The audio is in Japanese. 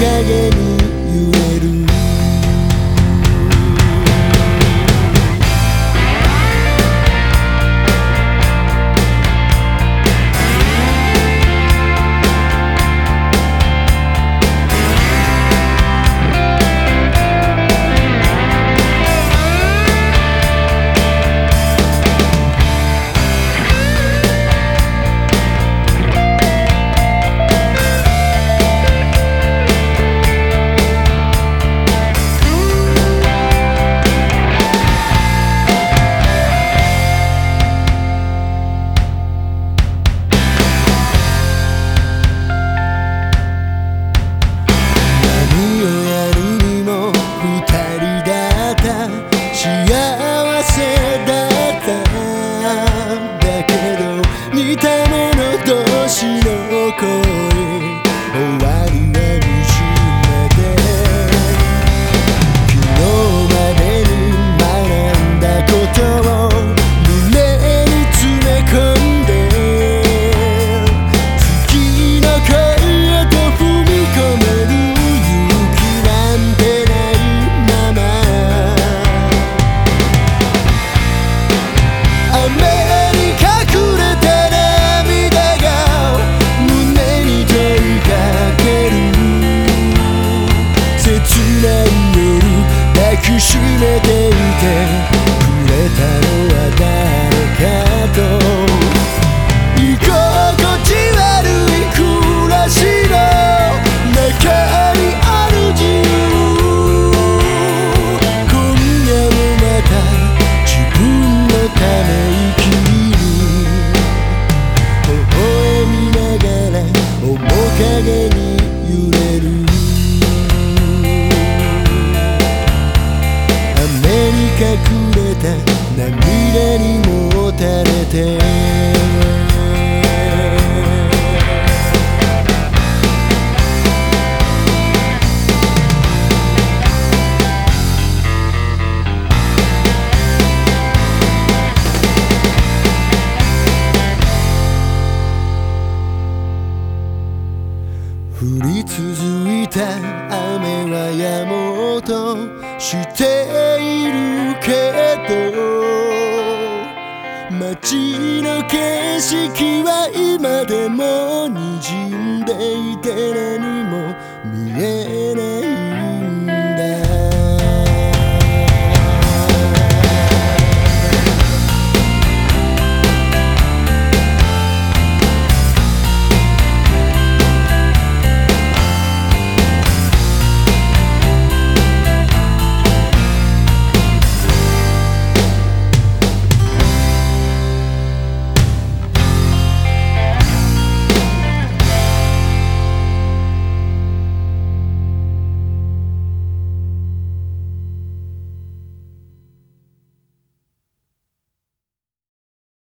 陰に cold た涙にもたれて。降り続いた雨はやもうとしているけど。と街の景色は今でも滲んでいて何も見えない。